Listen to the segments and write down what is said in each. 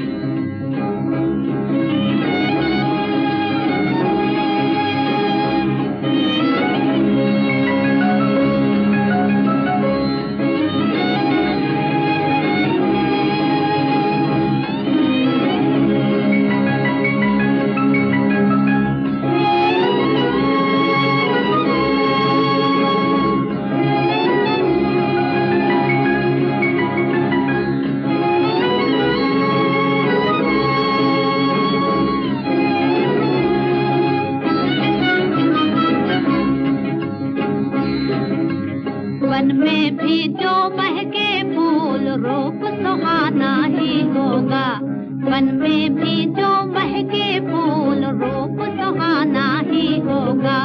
you. One में भी जो महके फूल रूप सुहाना ही होगा। मन में भी जो महके फूल रूप सुहाना ही होगा।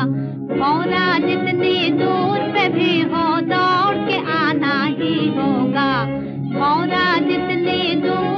मौला जितनी दूर पे भी हो दौड़ के आना ही होगा। मौला जितनी दूर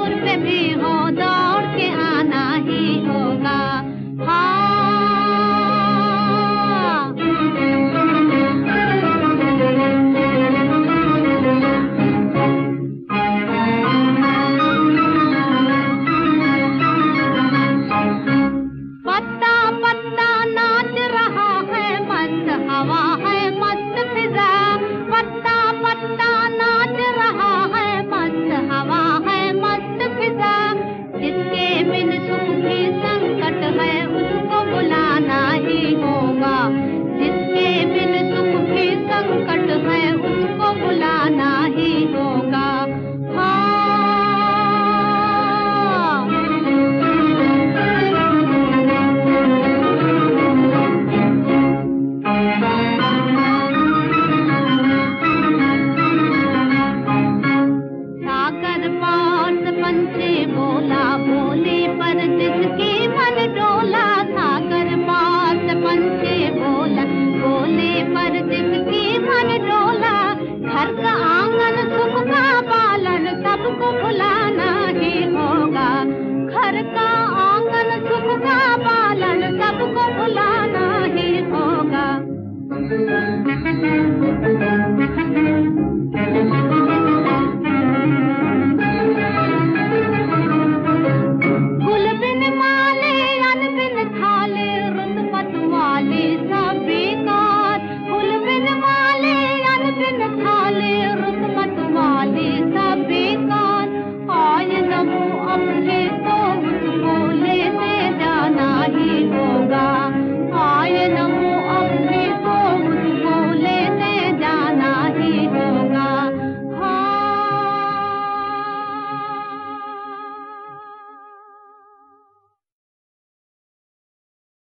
को बुलाना ही होगा।